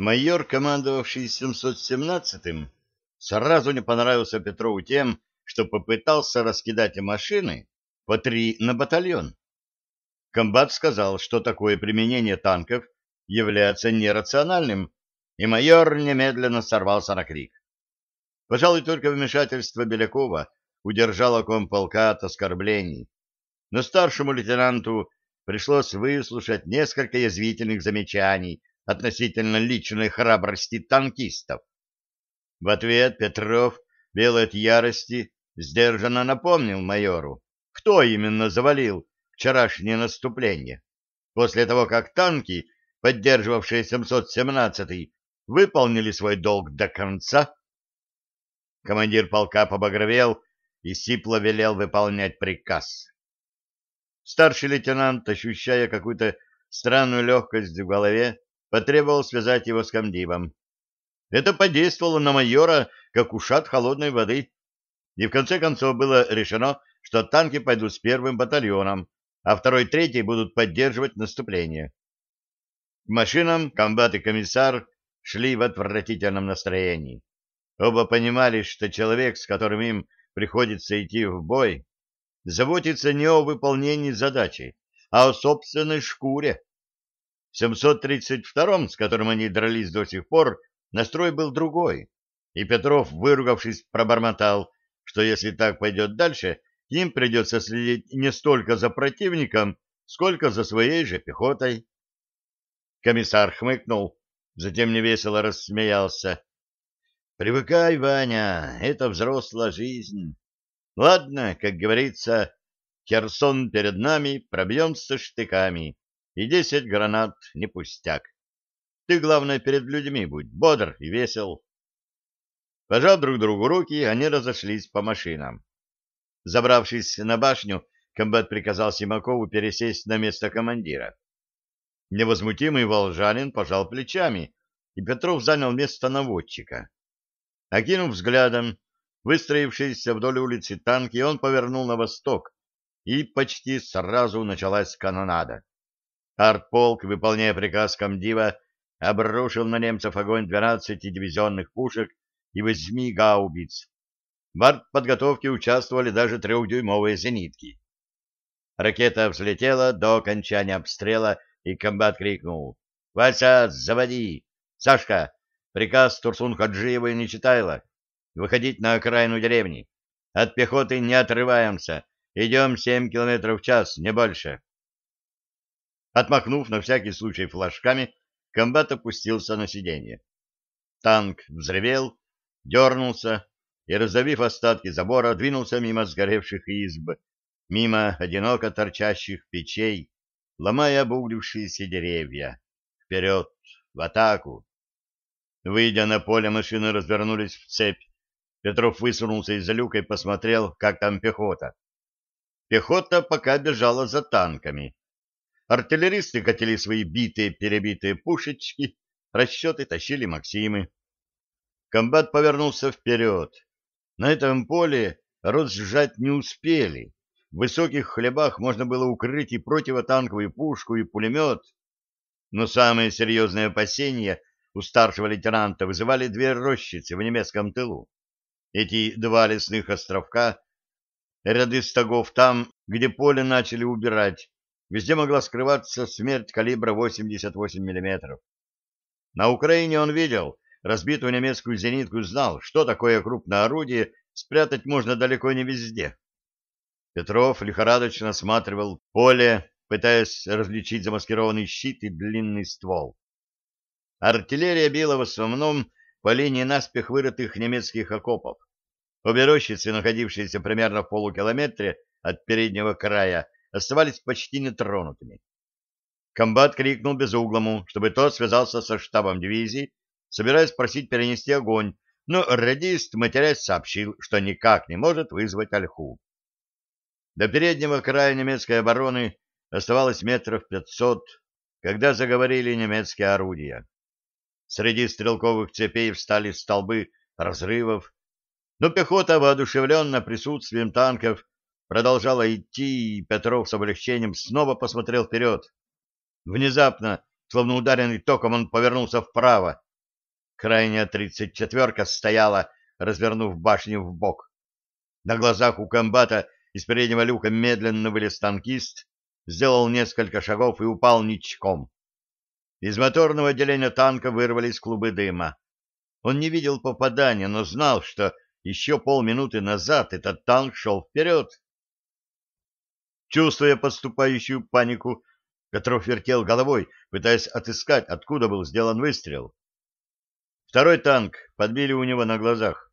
Майор, командовавший 717-м, сразу не понравился Петрову тем, что попытался раскидать машины по три на батальон. Комбат сказал, что такое применение танков является нерациональным, и майор немедленно сорвался на крик. Пожалуй, только вмешательство Белякова удержало комполка от оскорблений, но старшему лейтенанту пришлось выслушать несколько язвительных замечаний относительно личной храбрости танкистов. В ответ Петров, белый от ярости, сдержанно напомнил майору, кто именно завалил вчерашнее наступление, после того, как танки, поддерживавшие 717-й, выполнили свой долг до конца. Командир полка побагровел и сипло велел выполнять приказ. Старший лейтенант, ощущая какую-то странную легкость в голове, потребовал связать его с комдивом. Это подействовало на майора, как ушат холодной воды, и в конце концов было решено, что танки пойдут с первым батальоном, а второй и третий будут поддерживать наступление. К машинам комбат и комиссар шли в отвратительном настроении. Оба понимали, что человек, с которым им приходится идти в бой, заботится не о выполнении задачи, а о собственной шкуре. В 732-м, с которым они дрались до сих пор, настрой был другой, и Петров, выругавшись, пробормотал, что если так пойдет дальше, им придется следить не столько за противником, сколько за своей же пехотой. Комиссар хмыкнул, затем невесело рассмеялся. «Привыкай, Ваня, это взрослая жизнь. Ладно, как говорится, Херсон перед нами, пробьемся штыками, и десять гранат не пустяк. Ты, главное, перед людьми будь бодр и весел». Пожав друг другу руки, они разошлись по машинам. Забравшись на башню, комбат приказал Симакову пересесть на место командира. Невозмутимый волжанин пожал плечами, и Петров занял место наводчика. Окинув взглядом выстроившиеся вдоль улицы танки, он повернул на восток, и почти сразу началась канонада. Артполк, выполняя приказ комдива, обрушил на немцев огонь 12 дивизионных пушек и восьми гаубиц. В артподготовке участвовали даже трехдюймовые зенитки. Ракета взлетела до окончания обстрела, и комбат крикнул «Вася, заводи! Сашка, приказ Турсун Хаджиева не читала. Выходить на окраину деревни. От пехоты не отрываемся. Идем семь километров в час, не больше». Отмахнув на всякий случай флажками, комбат опустился на сиденье. Танк взревел, дернулся и, раздавив остатки забора, двинулся мимо сгоревших изб, мимо одиноко торчащих печей, ломая обуглившиеся деревья. Вперед, в атаку! Выйдя на поле, машины развернулись в цепь. Петров высунулся из-за люка и посмотрел, как там пехота. Пехота пока бежала за танками. Артиллеристы катили свои битые-перебитые пушечки, расчеты тащили Максимы. Комбат повернулся вперед. На этом поле разжать не успели. В высоких хлебах можно было укрыть и противотанковую пушку, и пулемет. Но самые серьезные опасения у старшего лейтенанта вызывали две рощицы в немецком тылу. Эти два лесных островка, ряды стогов там, где поле начали убирать, везде могла скрываться смерть калибра 88 мм. На Украине он видел, разбитую немецкую зенитку знал, что такое крупное орудие спрятать можно далеко не везде. Петров лихорадочно осматривал поле, пытаясь различить замаскированный щит и длинный ствол. Артиллерия била в основном по линии наспех вырытых немецких окопов. Обе рощицы, находившиеся примерно в полукилометре от переднего края, оставались почти нетронутыми. Комбат крикнул безуглому, чтобы тот связался со штабом дивизии собираясь просить перенести огонь, но радист, матерясь, сообщил, что никак не может вызвать ольху. До переднего края немецкой обороны оставалось метров пятьсот, когда заговорили немецкие орудия. Среди стрелковых цепей встали столбы разрывов, но пехота, воодушевленная присутствием танков, продолжала идти, и Петров с облегчением снова посмотрел вперед. Внезапно, словно ударенный током, он повернулся вправо, Крайняя тридцать четверка стояла, развернув башню в бок. На глазах у комбата из переднего люка медленно вылез танкист, сделал несколько шагов и упал ничком. Из моторного отделения танка вырвались клубы дыма. Он не видел попадания, но знал, что еще полминуты назад этот танк шел вперед. Чувствуя подступающую панику, Петров вертел головой, пытаясь отыскать, откуда был сделан выстрел. Второй танк подбили у него на глазах.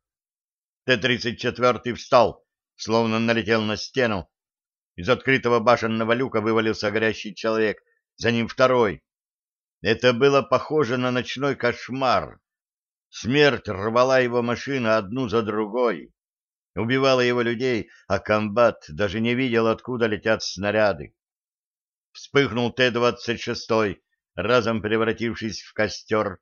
Т-34 встал, словно налетел на стену. Из открытого башенного люка вывалился горящий человек, за ним второй. Это было похоже на ночной кошмар. Смерть рвала его машины одну за другой, убивала его людей, а комбат даже не видел, откуда летят снаряды. Вспыхнул Т-26, разом превратившись в костер.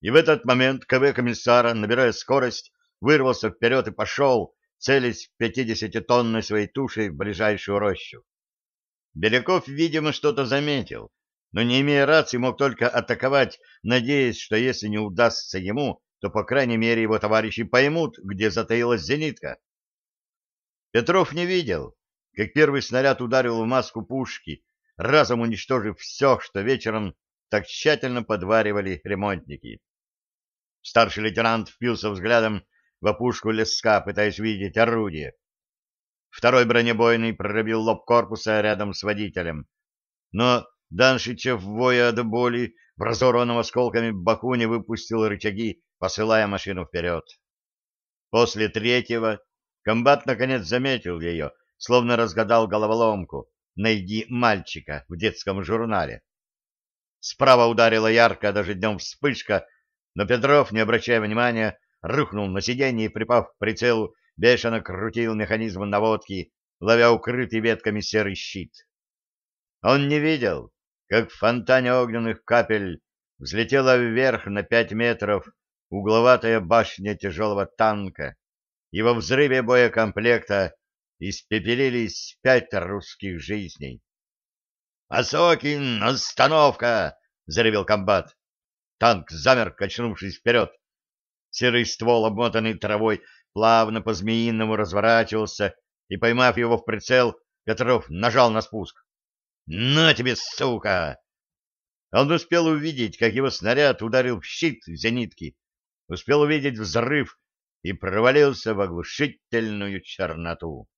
И в этот момент КВ комиссара, набирая скорость, вырвался вперед и пошел, целясь пятидесятитонной своей тушей в ближайшую рощу. Беляков, видимо, что-то заметил, но, не имея рации, мог только атаковать, надеясь, что если не удастся ему, то, по крайней мере, его товарищи поймут, где затаилась зенитка. Петров не видел, как первый снаряд ударил в маску пушки, разом уничтожив все, что вечером так тщательно подваривали ремонтники. Старший лейтенант впился взглядом в опушку леска, пытаясь видеть орудие. Второй бронебойный пробил лоб корпуса рядом с водителем. Но Даншичев, воя до боли, в разорванном осколками боку не выпустил рычаги, посылая машину вперед. После третьего комбат наконец заметил ее, словно разгадал головоломку «Найди мальчика» в детском журнале. Справа ударила ярко, даже днем вспышка, но Петров, не обращая внимания, рухнул на сиденье и, припав к прицелу, бешено крутил механизм наводки, ловя укрытый ветками серый щит. Он не видел, как в фонтане огненных капель взлетела вверх на пять метров угловатая башня тяжелого танка, и во взрыве боекомплекта испепелились пять русских жизней. «Осокин, остановка!» — заревел комбат. Танк замер, качнувшись вперед. Серый ствол, обмотанный травой, плавно по-змеиному разворачивался, и, поймав его в прицел, Петров нажал на спуск. «На тебе, сука!» Он успел увидеть, как его снаряд ударил в щит зенитки, успел увидеть взрыв и провалился в оглушительную черноту.